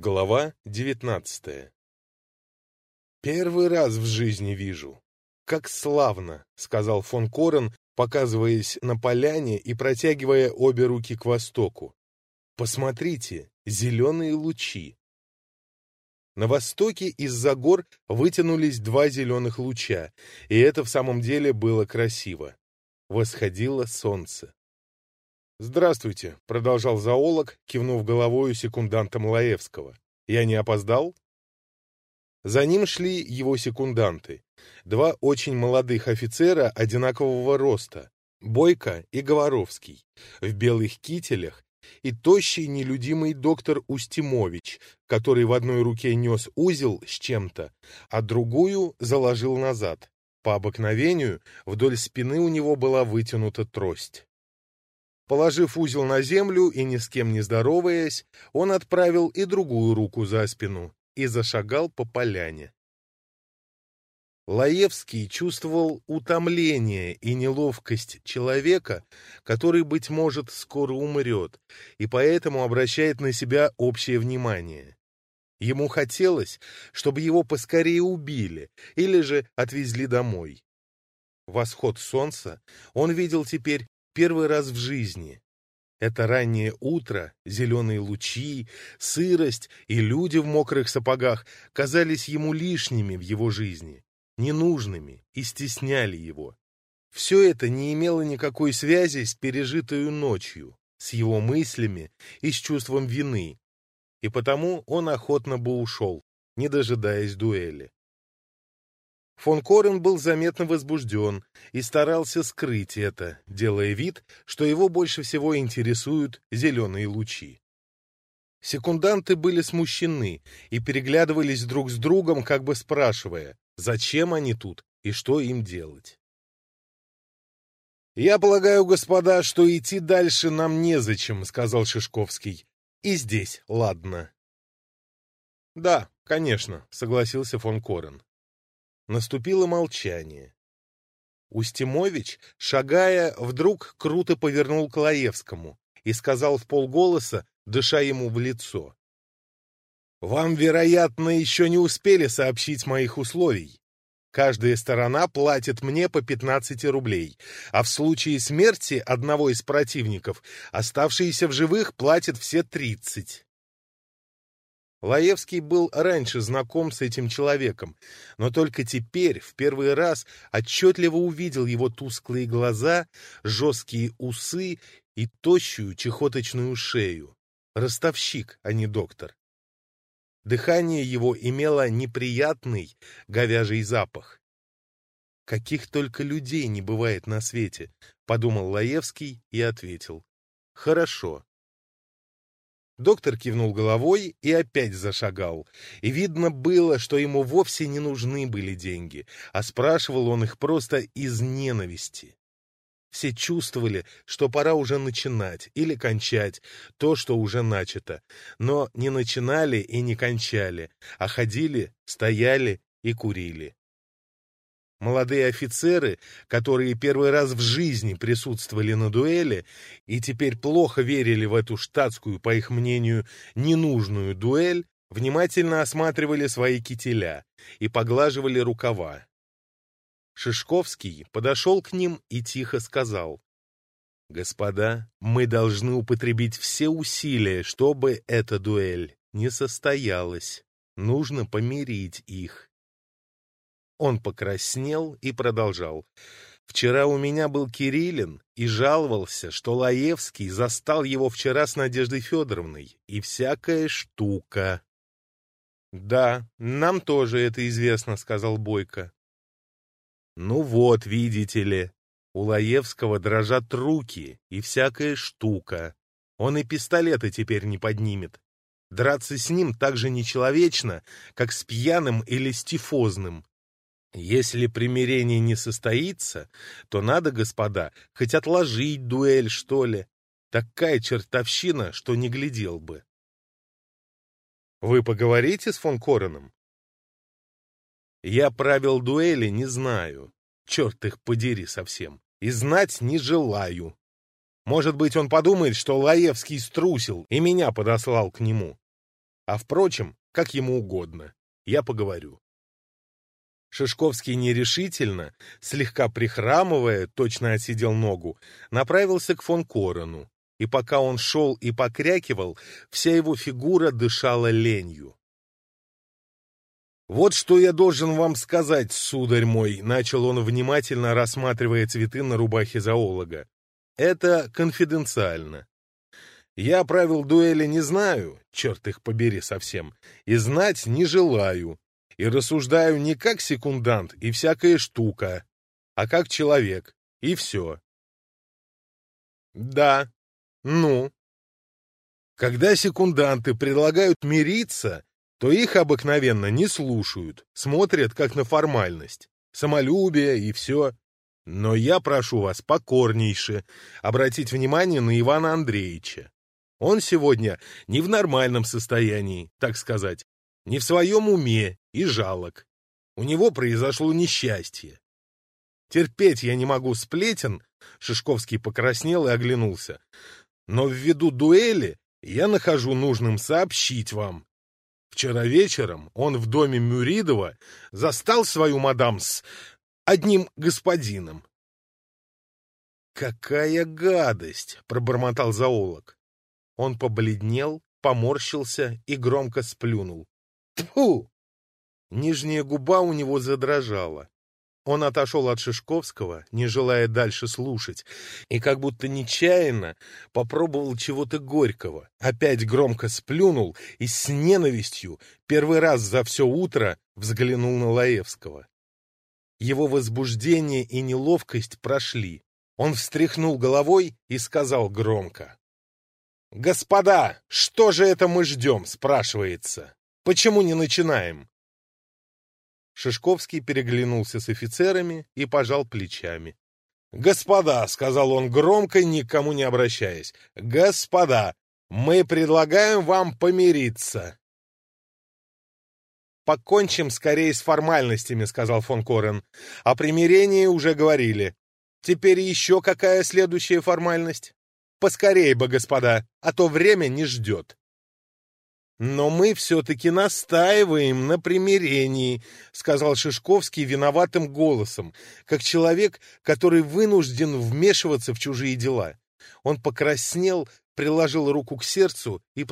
Глава девятнадцатая. «Первый раз в жизни вижу. Как славно!» — сказал фон Корен, показываясь на поляне и протягивая обе руки к востоку. «Посмотрите, зеленые лучи!» На востоке из-за гор вытянулись два зеленых луча, и это в самом деле было красиво. Восходило солнце. «Здравствуйте», — продолжал зоолог, кивнув головою секунданта Малаевского. «Я не опоздал?» За ним шли его секунданты. Два очень молодых офицера одинакового роста, Бойко и Говоровский, в белых кителях, и тощий нелюдимый доктор Устимович, который в одной руке нес узел с чем-то, а другую заложил назад. По обыкновению вдоль спины у него была вытянута трость. Положив узел на землю и ни с кем не здороваясь, он отправил и другую руку за спину и зашагал по поляне. Лаевский чувствовал утомление и неловкость человека, который, быть может, скоро умрет, и поэтому обращает на себя общее внимание. Ему хотелось, чтобы его поскорее убили или же отвезли домой. Восход солнца он видел теперь первый раз в жизни. Это раннее утро, зеленые лучи, сырость и люди в мокрых сапогах казались ему лишними в его жизни, ненужными и стесняли его. Все это не имело никакой связи с пережитую ночью, с его мыслями и с чувством вины, и потому он охотно бы ушел, не дожидаясь дуэли. Фон Корен был заметно возбужден и старался скрыть это, делая вид, что его больше всего интересуют зеленые лучи. Секунданты были смущены и переглядывались друг с другом, как бы спрашивая, зачем они тут и что им делать. «Я полагаю, господа, что идти дальше нам незачем», — сказал Шишковский. «И здесь, ладно». «Да, конечно», — согласился фон Корен. Наступило молчание. Устимович, шагая, вдруг круто повернул к Лаевскому и сказал в полголоса, дыша ему в лицо. «Вам, вероятно, еще не успели сообщить моих условий. Каждая сторона платит мне по 15 рублей, а в случае смерти одного из противников оставшиеся в живых платят все 30. Лаевский был раньше знаком с этим человеком, но только теперь, в первый раз, отчетливо увидел его тусклые глаза, жесткие усы и тощую чехоточную шею. Ростовщик, а не доктор. Дыхание его имело неприятный говяжий запах. «Каких только людей не бывает на свете», — подумал Лаевский и ответил. «Хорошо, Доктор кивнул головой и опять зашагал. И видно было, что ему вовсе не нужны были деньги, а спрашивал он их просто из ненависти. Все чувствовали, что пора уже начинать или кончать то, что уже начато, но не начинали и не кончали, а ходили, стояли и курили. Молодые офицеры, которые первый раз в жизни присутствовали на дуэли и теперь плохо верили в эту штатскую, по их мнению, ненужную дуэль, внимательно осматривали свои кителя и поглаживали рукава. Шишковский подошел к ним и тихо сказал, «Господа, мы должны употребить все усилия, чтобы эта дуэль не состоялась. Нужно помирить их. Он покраснел и продолжал. «Вчера у меня был Кириллин и жаловался, что Лаевский застал его вчера с Надеждой Федоровной, и всякая штука». «Да, нам тоже это известно», — сказал Бойко. «Ну вот, видите ли, у Лаевского дрожат руки и всякая штука. Он и пистолета теперь не поднимет. Драться с ним так же нечеловечно, как с пьяным или с тифозным. Если примирение не состоится, то надо, господа, хоть отложить дуэль, что ли. Такая чертовщина, что не глядел бы. Вы поговорите с фон Кореном? Я правил дуэли не знаю. Черт их подери совсем. И знать не желаю. Может быть, он подумает, что Лаевский струсил и меня подослал к нему. А впрочем, как ему угодно. Я поговорю. Шишковский нерешительно, слегка прихрамывая, точно отсидел ногу, направился к фон Корону. И пока он шел и покрякивал, вся его фигура дышала ленью. «Вот что я должен вам сказать, сударь мой», — начал он, внимательно рассматривая цветы на рубахе зоолога. «Это конфиденциально. Я правил дуэли не знаю, черт их побери совсем, и знать не желаю и рассуждаю не как секундант и всякая штука, а как человек, и все. Да. Ну? Когда секунданты предлагают мириться, то их обыкновенно не слушают, смотрят как на формальность, самолюбие и все. Но я прошу вас покорнейше обратить внимание на Ивана Андреевича. Он сегодня не в нормальном состоянии, так сказать, не в своем уме и жалок. У него произошло несчастье. Терпеть я не могу сплетен, Шишковский покраснел и оглянулся. Но ввиду дуэли я нахожу нужным сообщить вам. Вчера вечером он в доме Мюридова застал свою мадам с одним господином. «Какая гадость!» — пробормотал зоолог. Он побледнел, поморщился и громко сплюнул. Тьфу! Нижняя губа у него задрожала. Он отошел от Шишковского, не желая дальше слушать, и как будто нечаянно попробовал чего-то горького. Опять громко сплюнул и с ненавистью первый раз за все утро взглянул на Лаевского. Его возбуждение и неловкость прошли. Он встряхнул головой и сказал громко. «Господа, что же это мы ждем?» — спрашивается. «Почему не начинаем?» Шишковский переглянулся с офицерами и пожал плечами. «Господа», — сказал он громко, никому не обращаясь, — «господа, мы предлагаем вам помириться». «Покончим скорее с формальностями», — сказал фон Корен. «О примирении уже говорили. Теперь еще какая следующая формальность? Поскорее бы, господа, а то время не ждет». «Но мы все-таки настаиваем на примирении», — сказал Шишковский виноватым голосом, как человек, который вынужден вмешиваться в чужие дела. Он покраснел, приложил руку к сердцу и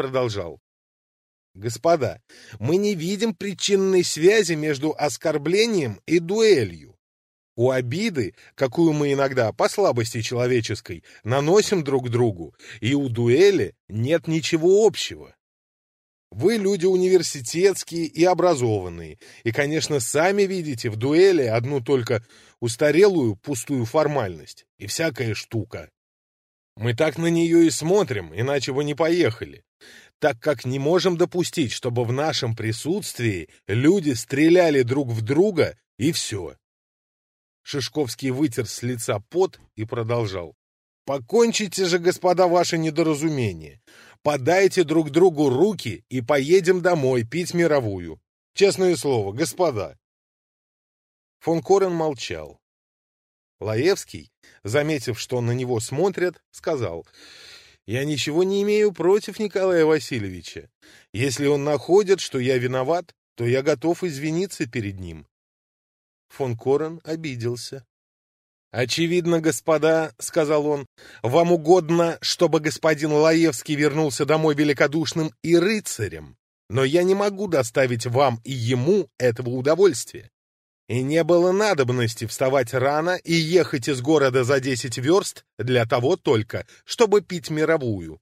продолжал. «Господа, мы не видим причинной связи между оскорблением и дуэлью. У обиды, какую мы иногда по слабости человеческой наносим друг другу, и у дуэли нет ничего общего. Вы люди университетские и образованные, и, конечно, сами видите в дуэли одну только устарелую пустую формальность и всякая штука. Мы так на нее и смотрим, иначе вы не поехали, так как не можем допустить, чтобы в нашем присутствии люди стреляли друг в друга и все. Шишковский вытер с лица пот и продолжал. «Покончите же, господа, ваше недоразумение. Подайте друг другу руки и поедем домой пить мировую. Честное слово, господа. Фон Корен молчал. Лаевский, заметив, что на него смотрят, сказал, «Я ничего не имею против Николая Васильевича. Если он находит, что я виноват, то я готов извиниться перед ним». Фон Корен обиделся. «Очевидно, господа, — сказал он, — вам угодно, чтобы господин Лаевский вернулся домой великодушным и рыцарем, но я не могу доставить вам и ему этого удовольствия. И не было надобности вставать рано и ехать из города за десять верст для того только, чтобы пить мировую,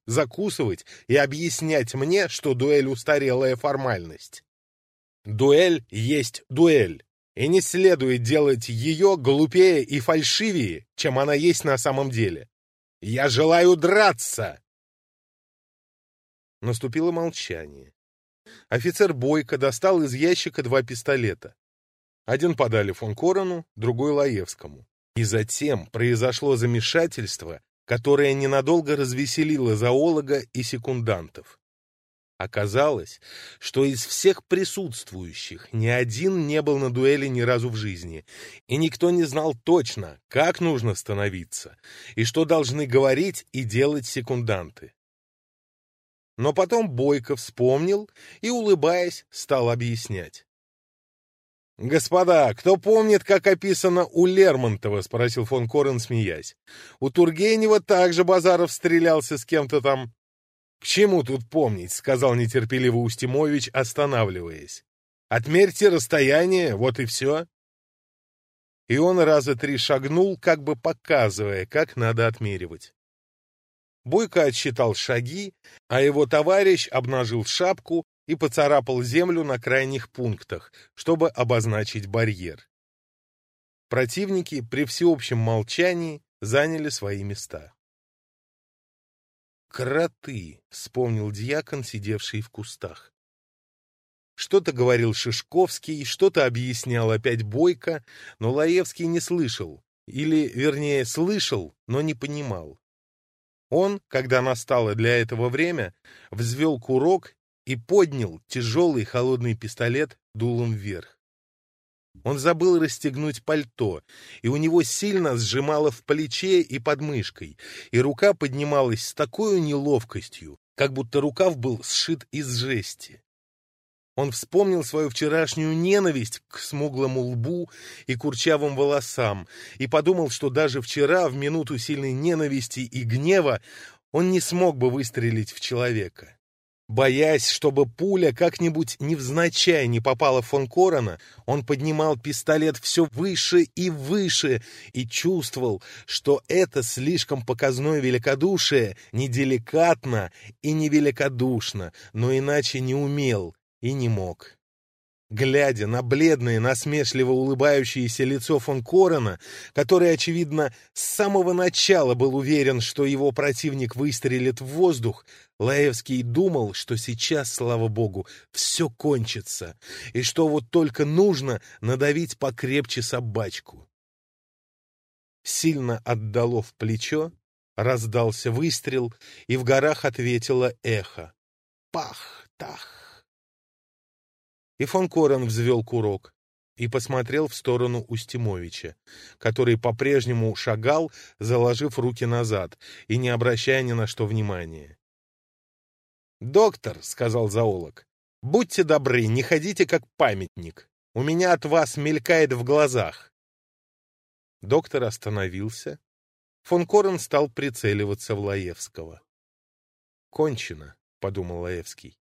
закусывать и объяснять мне, что дуэль — устарелая формальность. Дуэль есть дуэль, и не следует делать ее глупее и фальшивее, чем она есть на самом деле. Я желаю драться!» Наступило молчание. Офицер Бойко достал из ящика два пистолета. Один подали фон Корону, другой Лаевскому. И затем произошло замешательство, которое ненадолго развеселило зоолога и секундантов. Оказалось, что из всех присутствующих ни один не был на дуэли ни разу в жизни, и никто не знал точно, как нужно становиться, и что должны говорить и делать секунданты. Но потом Бойко вспомнил и, улыбаясь, стал объяснять. «Господа, кто помнит, как описано у Лермонтова?» — спросил фон Корен, смеясь. «У Тургенева также Базаров стрелялся с кем-то там. «К чему тут помнить?» — сказал нетерпеливо Устимович, останавливаясь. «Отмерьте расстояние, вот и все». И он раза три шагнул, как бы показывая, как надо отмеривать. Бойко отсчитал шаги, а его товарищ обнажил шапку и поцарапал землю на крайних пунктах, чтобы обозначить барьер. Противники при всеобщем молчании заняли свои места. кроты!» — вспомнил дьякон, сидевший в кустах. Что-то говорил Шишковский, что-то объяснял опять Бойко, но Лаевский не слышал, или, вернее, слышал, но не понимал. Он, когда настало для этого время, взвел курок и поднял тяжелый холодный пистолет дулом вверх. Он забыл расстегнуть пальто, и у него сильно сжимало в плече и подмышкой, и рука поднималась с такой неловкостью, как будто рукав был сшит из жести. Он вспомнил свою вчерашнюю ненависть к смуглому лбу и курчавым волосам и подумал, что даже вчера, в минуту сильной ненависти и гнева, он не смог бы выстрелить в человека. Боясь, чтобы пуля как-нибудь невзначай не попала в фон Корона, он поднимал пистолет все выше и выше и чувствовал, что это слишком показное великодушие неделикатно и невеликодушно, но иначе не глядя на бледное, насмешливо улыбающееся лицо фон Корона, который, очевидно, с самого начала был уверен, что его противник выстрелит в воздух, Лаевский думал, что сейчас, слава богу, все кончится, и что вот только нужно надавить покрепче собачку. Сильно отдало в плечо, раздался выстрел, и в горах ответило эхо. Пах-тах! И фон Корен взвел курок и посмотрел в сторону Устимовича, который по-прежнему шагал, заложив руки назад и не обращая ни на что внимания. «Доктор», — сказал зоолог, — «будьте добры, не ходите как памятник. У меня от вас мелькает в глазах». Доктор остановился. Фон Корен стал прицеливаться в Лаевского. «Кончено», — подумал Лаевский.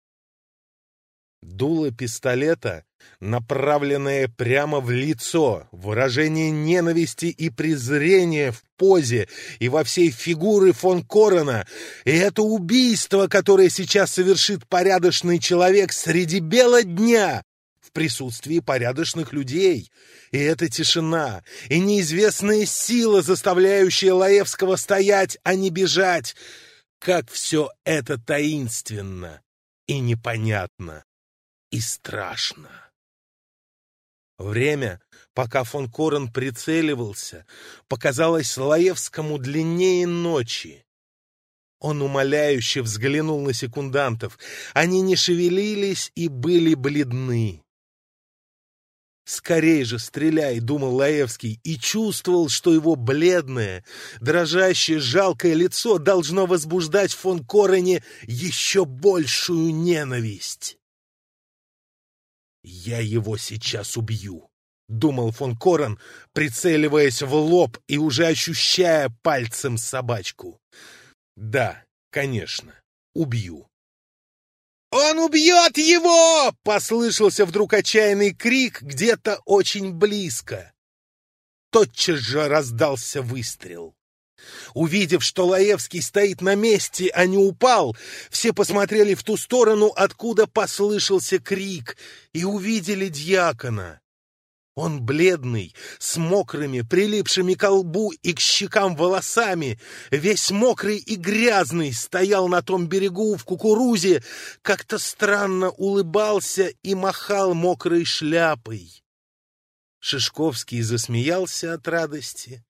Дуло пистолета, направленное прямо в лицо, выражение ненависти и презрения в позе и во всей фигуре фон Корона, и это убийство, которое сейчас совершит порядочный человек среди бела дня, в присутствии порядочных людей. И эта тишина, и неизвестная сила, заставляющая Лаевского стоять, а не бежать. Как все это таинственно и непонятно. И страшно. Время, пока фон Корен прицеливался, показалось Лаевскому длиннее ночи. Он умоляюще взглянул на секундантов. Они не шевелились и были бледны. «Скорей же стреляй!» — думал Лаевский и чувствовал, что его бледное, дрожащее, жалкое лицо должно возбуждать фон Корене еще большую ненависть. «Я его сейчас убью!» — думал фон Корен, прицеливаясь в лоб и уже ощущая пальцем собачку. «Да, конечно, убью!» «Он убьет его!» — послышался вдруг отчаянный крик где-то очень близко. Тотчас же раздался выстрел. Увидев, что Лаевский стоит на месте, а не упал, все посмотрели в ту сторону, откуда послышался крик, и увидели дьякона. Он бледный, с мокрыми, прилипшими к лбу и к щекам волосами, весь мокрый и грязный, стоял на том берегу в кукурузе, как-то странно улыбался и махал мокрой шляпой. Шишковский засмеялся от радости,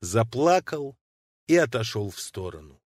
заплакал, и отошел в сторону.